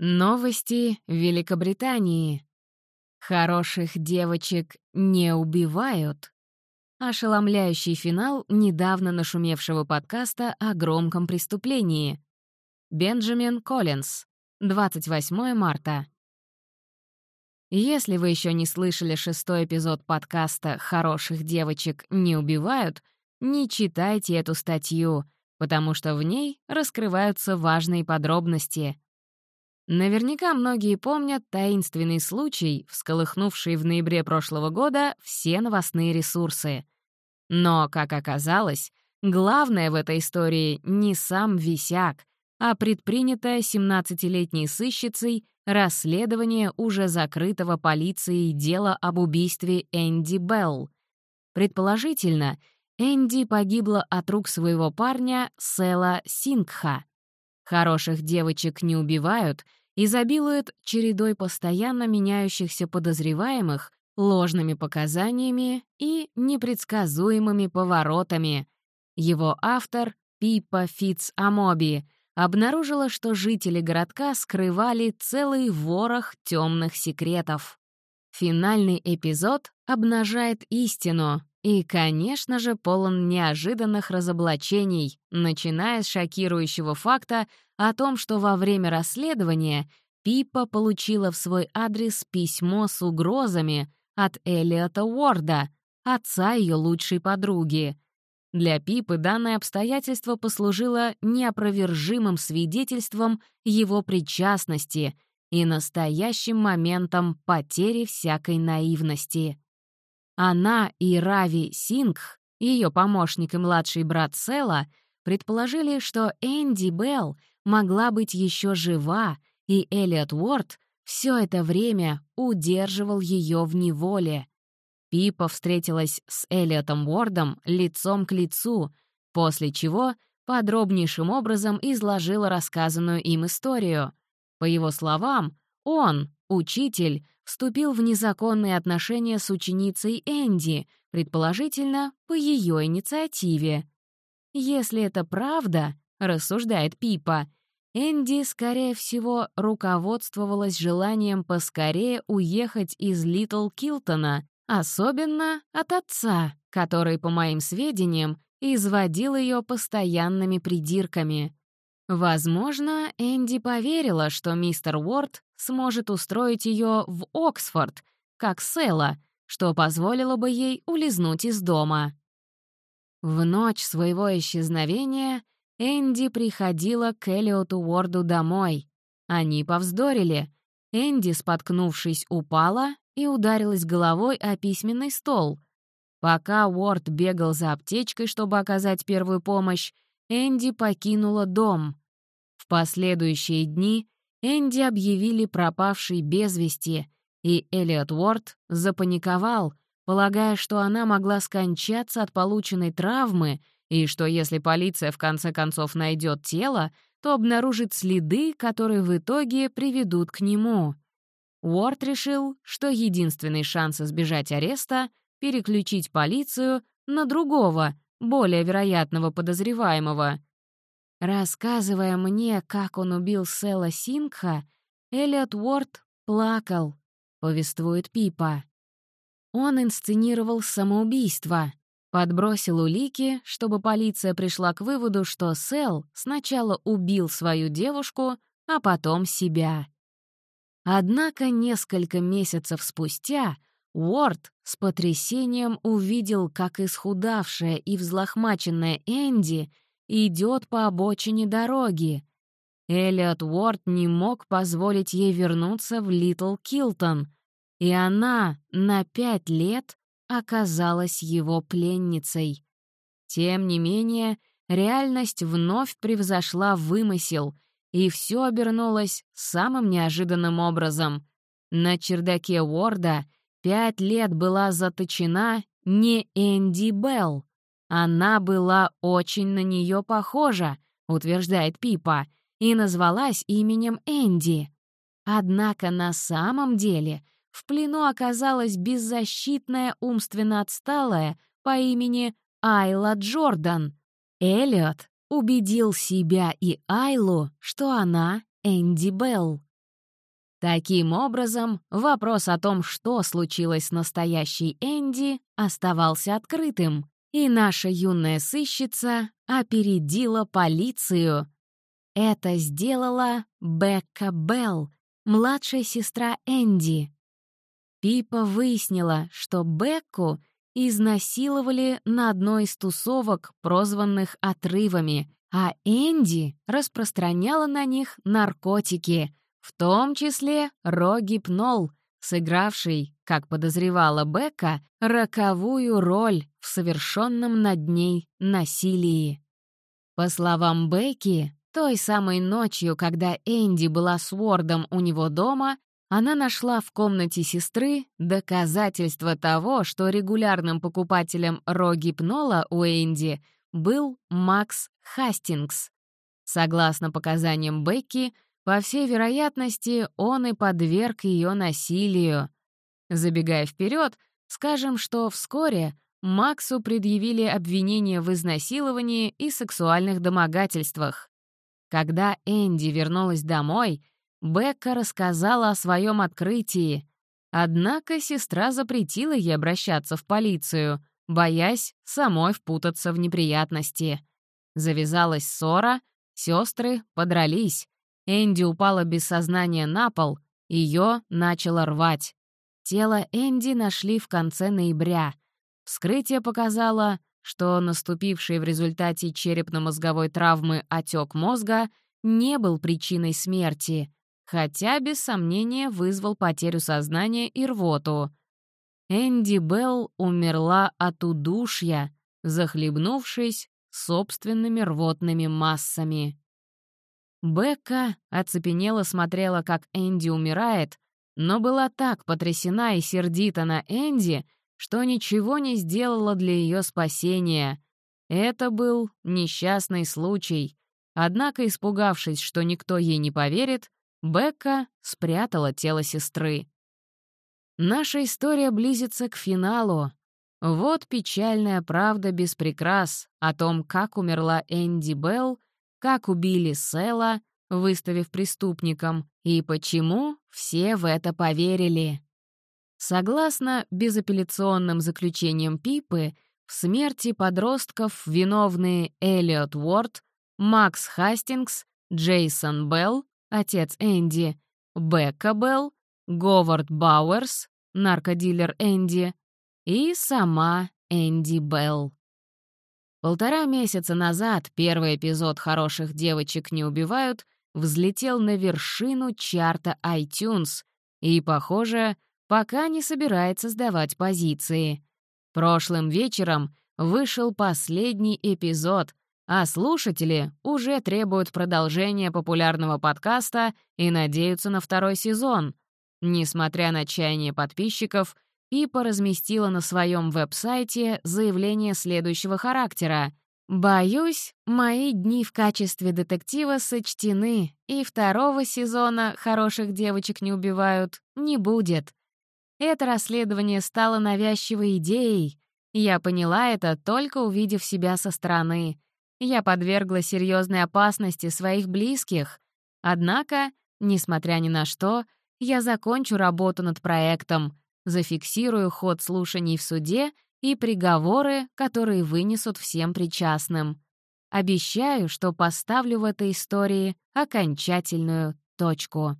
Новости Великобритании. Хороших девочек не убивают. Ошеломляющий финал недавно нашумевшего подкаста о громком преступлении. Бенджамин Коллинз. 28 марта. Если вы еще не слышали шестой эпизод подкаста «Хороших девочек не убивают», не читайте эту статью, потому что в ней раскрываются важные подробности — Наверняка многие помнят таинственный случай, всколыхнувший в ноябре прошлого года все новостные ресурсы. Но, как оказалось, главное в этой истории не сам висяк, а предпринятое 17-летней сыщицей расследование уже закрытого полицией дела об убийстве Энди Белл. Предположительно, Энди погибла от рук своего парня Села Сингха. Хороших девочек не убивают, изобилует чередой постоянно меняющихся подозреваемых, ложными показаниями и непредсказуемыми поворотами. Его автор, Пипа Фитц Амоби, обнаружила, что жители городка скрывали целый ворох темных секретов. Финальный эпизод обнажает истину, и, конечно же, полон неожиданных разоблачений, начиная с шокирующего факта о том, что во время расследования Пипа получила в свой адрес письмо с угрозами от Элиота Уорда, отца ее лучшей подруги. Для Пипы данное обстоятельство послужило неопровержимым свидетельством его причастности и настоящим моментом потери всякой наивности. Она и Рави Сингх, ее помощник и младший брат Села, предположили, что Энди Белл могла быть еще жива, и Элliot Уорд все это время удерживал ее в неволе. Пипа встретилась с Эллиотом Уордом лицом к лицу, после чего подробнейшим образом изложила рассказанную им историю. По его словам, он, учитель, вступил в незаконные отношения с ученицей Энди, предположительно, по ее инициативе. Если это правда, рассуждает Пипа, Энди, скорее всего, руководствовалась желанием поскорее уехать из Литл Килтона, особенно от отца, который, по моим сведениям, изводил ее постоянными придирками. Возможно, Энди поверила, что мистер Уорд сможет устроить ее в Оксфорд, как Села, что позволило бы ей улизнуть из дома. В ночь своего исчезновения Энди приходила к Элиоту Уорду домой. Они повздорили. Энди, споткнувшись, упала и ударилась головой о письменный стол. Пока Уорд бегал за аптечкой, чтобы оказать первую помощь, Энди покинула дом. В последующие дни Энди объявили пропавшей без вести, и Элиот Уорд запаниковал, полагая, что она могла скончаться от полученной травмы и что если полиция в конце концов найдет тело, то обнаружит следы, которые в итоге приведут к нему. Уорд решил, что единственный шанс избежать ареста — переключить полицию на другого, более вероятного подозреваемого. Рассказывая мне, как он убил Сэла Сингха, Элliot Уорд плакал, повествует Пипа. Он инсценировал самоубийство, подбросил улики, чтобы полиция пришла к выводу, что Сэл сначала убил свою девушку, а потом себя. Однако несколько месяцев спустя Уорд с потрясением увидел, как исхудавшая и взлохмаченная Энди идет по обочине дороги. Элliot Уорд не мог позволить ей вернуться в Литл Килтон, и она на пять лет оказалась его пленницей. Тем не менее, реальность вновь превзошла вымысел, и все обернулось самым неожиданным образом. На чердаке Уорда пять лет была заточена не Энди Белл. Она была очень на нее похожа, утверждает Пипа, и назвалась именем Энди. Однако на самом деле в плену оказалась беззащитная умственно отсталая по имени Айла Джордан. Эллиот убедил себя и Айлу, что она Энди Белл. Таким образом, вопрос о том, что случилось с настоящей Энди, оставался открытым, и наша юная сыщица опередила полицию. Это сделала Бекка Белл, младшая сестра Энди. Пипа выяснила, что Бекку изнасиловали на одной из тусовок, прозванных «отрывами», а Энди распространяла на них наркотики, в том числе рогипнол, сыгравший, как подозревала Бекка, роковую роль в совершенном над ней насилии. По словам Бекки, той самой ночью, когда Энди была с Уордом у него дома, она нашла в комнате сестры доказательство того, что регулярным покупателем рогипнола у Энди был Макс Хастингс. Согласно показаниям Бекки, по всей вероятности, он и подверг ее насилию. Забегая вперед, скажем, что вскоре Максу предъявили обвинения в изнасиловании и сексуальных домогательствах. Когда Энди вернулась домой, Бекка рассказала о своем открытии. Однако сестра запретила ей обращаться в полицию, боясь самой впутаться в неприятности. Завязалась ссора, сестры подрались. Энди упала без сознания на пол, ее начало рвать. Тело Энди нашли в конце ноября. Вскрытие показало, что наступивший в результате черепно-мозговой травмы отек мозга не был причиной смерти, хотя, без сомнения, вызвал потерю сознания и рвоту. Энди Белл умерла от удушья, захлебнувшись собственными рвотными массами. Бекка оцепенело смотрела, как Энди умирает, но была так потрясена и сердита на Энди, что ничего не сделала для ее спасения. Это был несчастный случай. Однако, испугавшись, что никто ей не поверит, Бекка спрятала тело сестры. Наша история близится к финалу. Вот печальная правда без прикрас о том, как умерла Энди Белл, как убили Сэла, выставив преступником, и почему все в это поверили. Согласно безапелляционным заключениям Пипы, в смерти подростков виновны Эллиот Уорд, Макс Хастингс, Джейсон Белл, отец Энди, Бекка Белл, Говард Бауэрс, наркодилер Энди и сама Энди Белл. Полтора месяца назад первый эпизод «Хороших девочек не убивают» взлетел на вершину чарта iTunes и, похоже, пока не собирается сдавать позиции. Прошлым вечером вышел последний эпизод, а слушатели уже требуют продолжения популярного подкаста и надеются на второй сезон. Несмотря на чаяние подписчиков, Пипа разместила на своем веб-сайте заявление следующего характера. «Боюсь, мои дни в качестве детектива сочтены, и второго сезона «Хороших девочек не убивают» не будет. Это расследование стало навязчивой идеей. Я поняла это, только увидев себя со стороны. Я подвергла серьезной опасности своих близких. Однако, несмотря ни на что, я закончу работу над проектом, зафиксирую ход слушаний в суде и приговоры, которые вынесут всем причастным. Обещаю, что поставлю в этой истории окончательную точку.